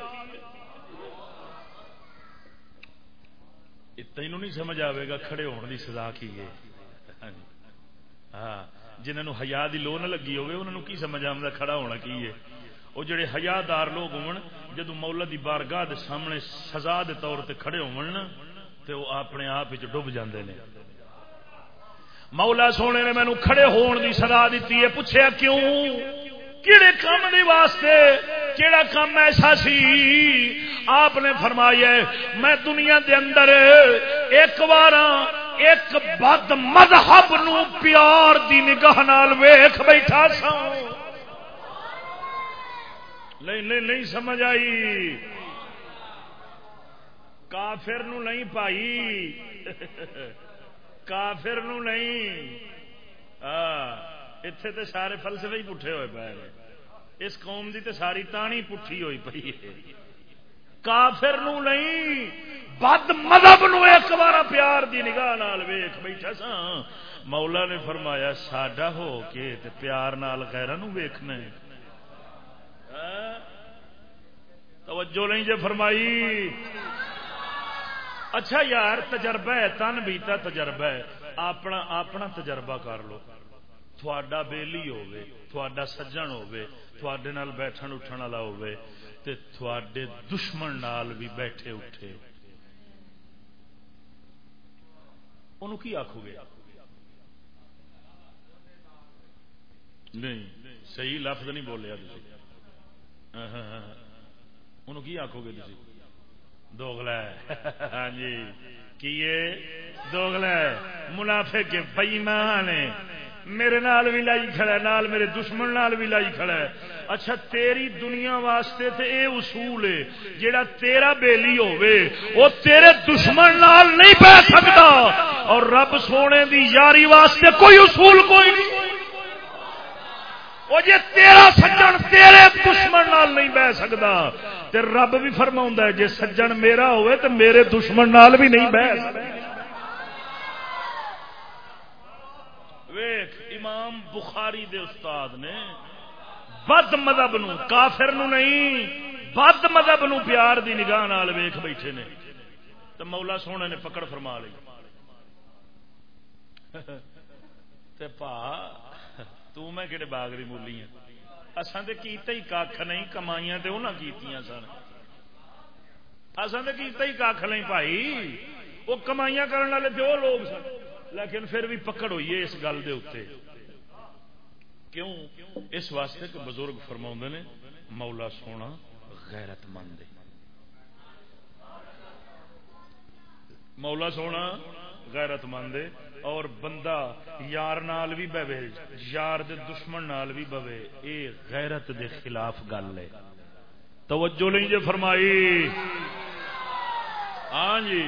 تینوں نہیں سمجھ آئے گا کھڑے ہون دی سزا کی ہے۔ ہاں جنہوں ہیا کی لو نہ لگی ہوگی کی سمجھ آتا کھڑا ہونا کی ہے؟ وہ جڑے ہزار لوگ ہون جدو مولا دی بارگاہ دے سامنے سزا دے طور تے کھڑے ہون تے وہ اپنے آپ ڈب جاندے نے۔ مولا سونے نے مینو کھڑے ہون دی سزا دیتی ہے پوچھا کیوں؟ کہڑے کام دی واسطے؟ کیڑا کام ایسا سی؟ آپ نے فرمایا میں دنیا دے اندر ایک بار ایک بد مذہب نو پیار دی نگاہ نال ویخ بیٹھا سا نہیں نہیں نہیں سمجھ آئی۔ کافر نو نہیں پائی۔ کافر نو نہیں۔ ہاں، اتے تو سارے فلسفے ہی پٹھے ہوئے پے۔ اس قوم دی تے ساری تانی پٹھی ہوئی پی کافر نو نہیں، بد مذہب نو ایک بار پیار دی نگاہ نال ویخ بیٹھا سا مولا نے فرمایا، ساڈا ہو کے تے پیار نال غیرہ نو ویکھنا ہاں؟ توجہ نہیں جے فرمائی۔ اچھا یار، تجربہ ہے، تن بیتا تجربہ ہے۔ اپنا اپنا تجربہ کر لو۔ تھوڑا بیلی ہوگی تھوڑا سجن ہوگی تھوڑے نال بیٹھن اٹھن والا ہوگی تے تھوڑے دشمن نال بھی بیٹھے اٹھے۔ انہوں کی آخو گے؟ نہیں، صحیح لفظ نہیں بولیا انہوں کی آخو گے تھی دوگلا ہاں جی۔ کی دوگلا منافع کے بئیمان میرے نال بھی لائی کھڑا ہے، نال میرے دشمن نال بھی لائی کھڑا ہے۔ اچھا تیری دنیا واسطے تے اے اصول ہے، جیڑا تیرا بیلی ہوئے وہ تیرے دشمن نال نہیں پہ سکتا۔ اور رب سونے دی یاری واسطے کوئی اصول کوئی نہیں۔ وہ جی تیرا سجن تیرے دشمن نال نہیں بہ سکتا، تے رب بھی فرما ہے جی سجن میرا ہوئے تو میرے دشمن نال بھی نہیں بہ سکتا۔ ویخ امام بخاری دے استاد نے بد مذہب نو، کافر نو نہیں، بد مذہب نو پیار دی نگاہ نال ویخ بیٹھے نے۔ تو مولا سونے نے پکڑ فرما لی۔ تے پا، تو میں کہڑے باغری مولی ہیں؟ اساں تے کیتا ہی کھ نہیں، کمائیاں تے انہاں کیتیاں سن۔ اساں تے کیتا ہی کھ نہیں، بھائی، وہ کمائیاں کرن والے تے وہ لوگ سن۔ لیکن پھر بھی پکڑ ہوئی ہے اس گل دے اتنے کیوں؟ اس واسطے کہ بزرگ فرما نے، مولا سونا غیرت مند مولا سونا غیرت مند اور بندہ یار نال بھی بوے یار دے دشمن نال بھی بوے اے غیرت دے خلاف گل ہے۔ توجہ نہیں جے جی فرمائی۔ ہاں جی۔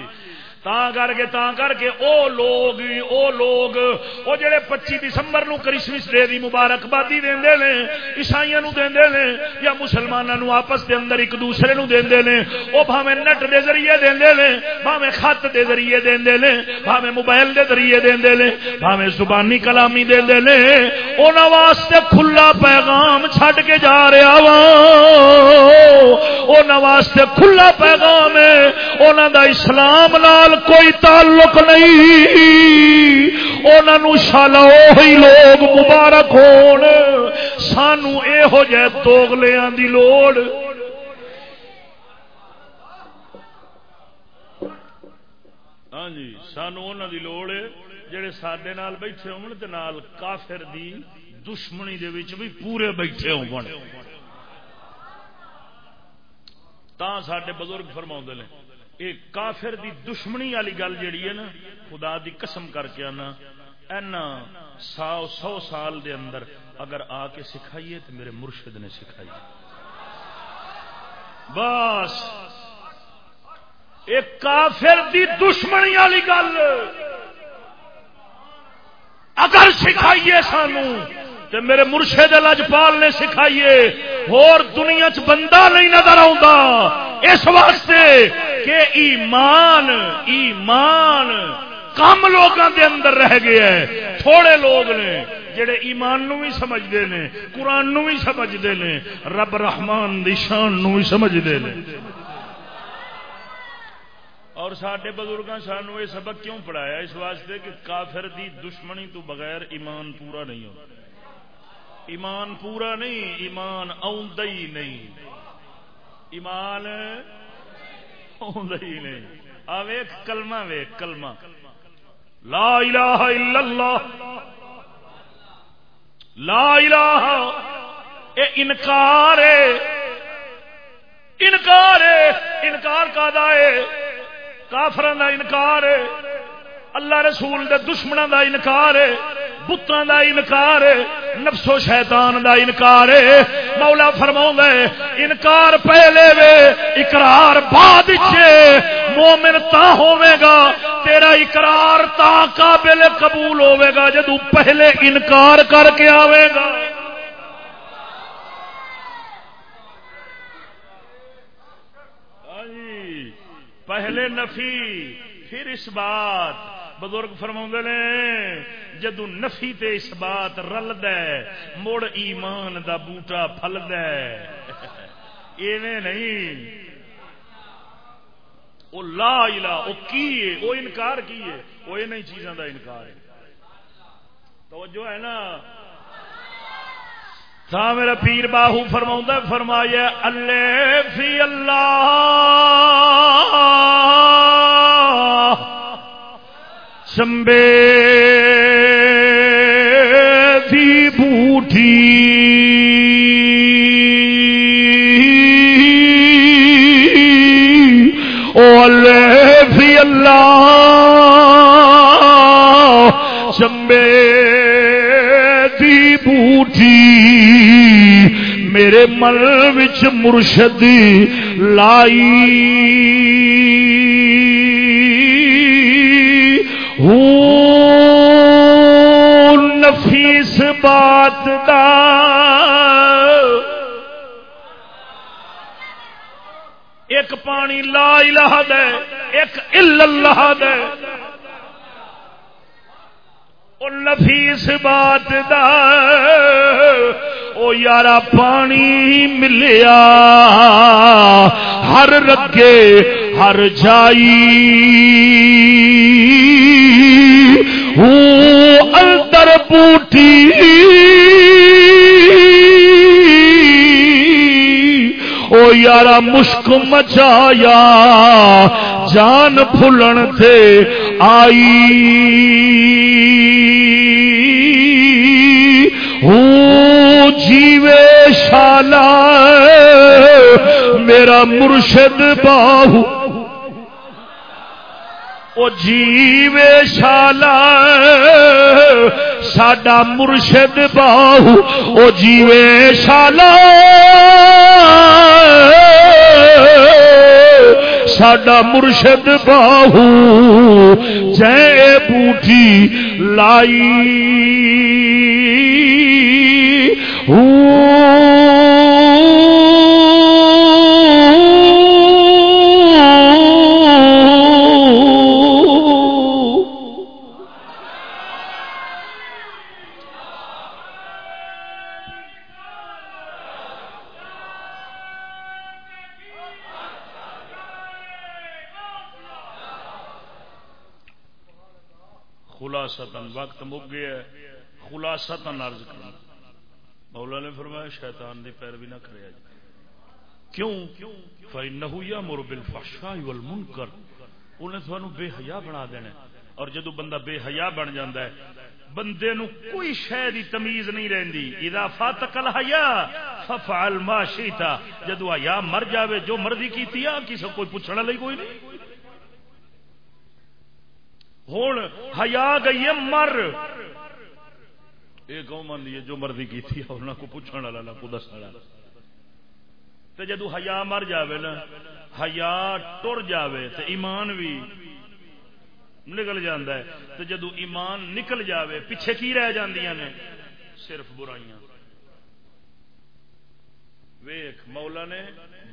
تا کر کے تا کر کے او لوگ او لوگ او جڑے پچی دسمبر نو کرسمس ڈے دی مبارکبادی دے نے عیسائیاں نو دے نے یا مسلماناں نو آپس دے اندر ایک دوسرے نو دے نے او بھاویں نیٹ دے ذریعے دے نے بھاویں خط دے ذریعے دے نے بھاویں موبائل دے ذریعے دے نے بھاویں زبانی کلامی دے نے انہاں واسطے کھلا پیغام چھڈ کے جا رہا وا انہاں واسطے کھلا پیغام ہے انہاں دا اسلام نال کوئی تعلق نہیں۔ انہوں شالا وہی لوگ مبارک ہون۔ سانو یہو جہ دوگلیاں دی لوڑ۔ ہاں جی سانو انہوں دی لوڑ ہے۔ جڑے سڈے نال بیٹھے ہون نال کافر دی دشمنی دے وچ بھی پورے بیٹھے ہون۔ تا سڈے بزرگ فرما نے یہ کافر دی دشمنی والی گل جیڑی ہے نا، خدا دی قسم کر کے آنا۔ اینا سو سو سال دے اندر اگر آ کے سکھائیے تو میرے مرشد نے سکھائی۔ بس۔ ایک کافر دی دشمنی والی گل۔ اگر سکھائیے سانو۔ تے میرے مرشد لجپال نے سکھائیے۔ اور دنیا چ بندہ نہیں نظر آتا اس واسطے کہ ایمان ایمان کم لوگوں دے اندر رہ گیا ہے۔ تھوڑے لوگ نے جڑے ایمان نو بھی سمجھتے ہیں قرآن نو بھی سمجھتے ہیں رب رحمان دی شان نو بھی سمجھتے ہیں اور سڈے بزرگ سانو یہ سبق کیوں پڑھایا؟ اس واسطے کہ کافر دی دشمنی تو بغیر ایمان پورا نہیں ہوتا۔ ایمان پورا نہیں، ایمان ہی نہیں۔ ایمان ہی نہیں۔ آویک کلمہ ویک کلمہ۔ لا الہ الا اللہ۔ لا الہ، اے انکار ہے۔ انکار ہے، انکار کا دائے کافران دا انکار ہے۔ اللہ رسول دے دشمنوں دا انکار ہے۔ بتان دا انکار نفس و شیطان دا انکار مولا فرماؤں فرما انکار پہلے وے، اقرار بعد چھے مومن تا ہوے گا، تیرا اقرار تا قابل قبول ہوے گا جدو پہلے انکار کر کے آوے گا۔ پہلے نفی، پھر اس بات۔ بزرگ فرما نے، جدو نفی تے اس بات رل مڑ ایمان دا بوٹا فل ایویں نہیں۔ وہ لا الا وہ کی وہ انکار کی ہے؟ وہ یہ نہیں چیزوں دا انکار ہے۔ تو جو ہے نا؟ تھا میرا پیر باہو فرما فرمایا، اللہ فی اللہ۔ چمبے دی بوٹھی او اللہ فی اللہ چمبے دی بوٹھی میرے مل مرشد لائی۔ نفیس بات دا۔ ایک پانی لا الہ دے، ایک اللہ دے۔ نفیس بات دا۔ او یارا پانی ملیا۔ ہر رگے، ہر جائی۔ یارا مشک مچایا، جان پھلن تھے آئی۔ ہوں جیوے شالا میرا مرشد باہو۔ او جیوے شالا ساڈا مرشد باہو۔ او جیوے شالا ساڈا مرشد باہو۔ جے بوٹی لائی۔ ہوں۔ وقت مک گیا خلاصتاً عرض کرنا مولا نے فرمایا، شیطان دی پیروی نہ کرے جی کیوں؟ فَإِنَّهُ يَأْمُرُ بِالْفَحْشَاءِ وَالْمُنكَرِ۔ انہیں تھانوں بے حیا بنا دینا اور جدو بندہ بے حیا بن جاندا ہے، بندے نو کوئی شے دی تمیز نہیں رہندی۔ اذا فاتک الحیا ففعل ما شئت۔ جدو حیا مر جاوے، جو مرضی کیتی، آ کسے کوئی پوچھنا لئی کوئی نہیں۔ ہن حیا گئی ہے، مر۔ اے قوم آندی ہے جو مرضی کیتی ہے انہاں کو پوچھن والا، نہ کو دسن والا۔ تے جدو حیا مر جاوے نا، حیا ٹر جاوے، تے ایمان بھی نکل جاندہ ہے۔ تو جدو ایمان نکل جاوے، پیچھے کی رہ جاندیاں نے؟ صرف برائیاں۔ ویخ مولا نے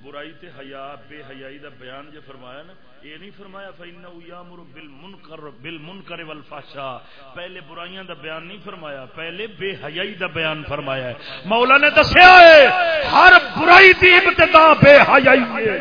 برائی تے حیا، بے حیائی دا بیان جو فرمایا نا یہ نہیں فرمایا، فَإِنَّهُ يَامُرُ بِالْمُنْكَرِ بِالْمُنْكَرِ وَالْفَحْشَاءِ۔ پہلے برائیاں دا بیان نہیں فرمایا، پہلے بے حیائی دا بیان فرمایا ہے۔ مولا نے دسیا ہے، ہر برائی دی ابتدا بے حیائی ہے۔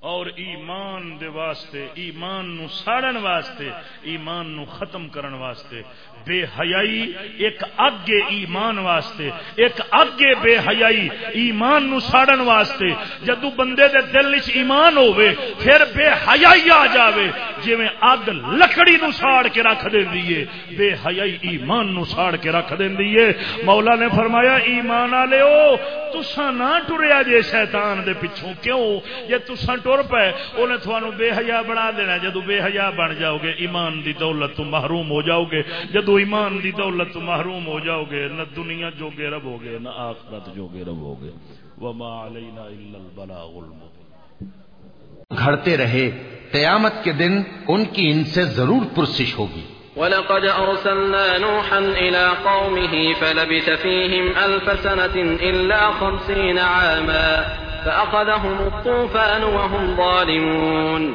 اور ایمان دے واسطے، ایمان نو ساڑن واسطے، ایمان نو ختم کرن واسطے۔ بے حیائی ایک اگے ایمان واسطے، ایک اگے بے حیائی ایمان نو ساڑن واسطے۔ جدو بندے دے دل وچ ایمان ہوے پھر بے حیائی آ جاوے۔ جویں اگ لکڑی نو ساڑ کے رکھ دیندی ہے بے حیائی ایمان نو ساڑ کے رکھ دیندی ہے۔ مولا نے فرمایا، ایمان والےو تساں نہ ٹریا جے شیطان دے پیچھوں کیوں؟ یہ تساں ٹر پے انہیں تھانو بے حیا بنا دینا۔ جدو بے حیا بن جاؤ گے، ایمان دی دولت تو محروم ہو جاؤ گے۔ جدو ایمان دی دولت تو محروم ہو جاؤ گے نہ دنیا جو گے رب ہو گے نہ آخرت جو گے رب ہو گے۔ وما علینا الا البلاغ المبین گھڑتے رہے قیامت کے دن ان کی ان سے ضرور پرسش ہوگی۔ ولقد أرسلنا نوحا إلى قومه فلبث فيهم ألف سنة إلا خمسين عاما فأخذهم الطوفان وهم ظالمون۔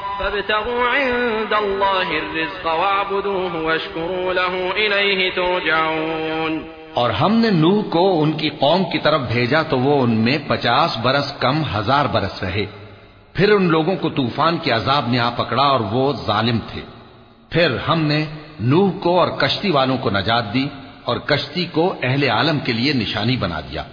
فابتغوا عند الله الرزق واعبدوه واشكروا له إليه ترجعون. اور ہم نے نوح کو ان کی قوم کی طرف بھیجا تو وہ ان میں پچاس برس کم ہزار برس رہے۔ پھر ان لوگوں کو طوفان کے عذاب نے آ پکڑا اور وہ ظالم تھے۔ پھر ہم نے نوح کو اور کشتی والوں کو نجات دی اور کشتی کو اہل عالم کے لیے نشانی بنا دیا۔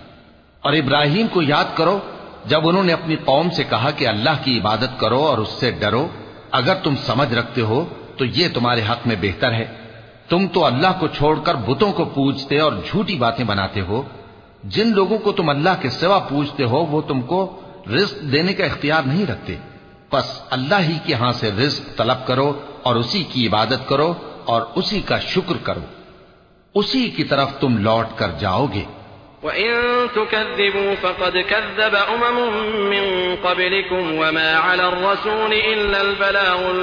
اور ابراہیم کو یاد کرو جب انہوں نے اپنی قوم سے کہا کہ اللہ کی عبادت کرو اور اس سے ڈرو، اگر تم سمجھ رکھتے ہو تو یہ تمہارے حق میں بہتر ہے۔ تم تو اللہ کو چھوڑ کر بتوں کو پوجتے اور جھوٹی باتیں بناتے ہو۔ جن لوگوں کو تم اللہ کے سوا پوجتے ہو، وہ تم کو رزق دینے کا اختیار نہیں رکھتے۔ بس اللہ ہی کے ہاں سے رزق طلب کرو اور اسی کی عبادت کرو اور اسی کا شکر کرو۔ اسی کی طرف تم لوٹ کر جاؤ گے۔ وَإِن تُكَذِّبُوا فَقَدْ كَذَّبَ أُمَمٌ مِّن قَبْلِكُمْ وَمَا عَلَى الرَّسُولِ إِلَّا الْبَلَاغُ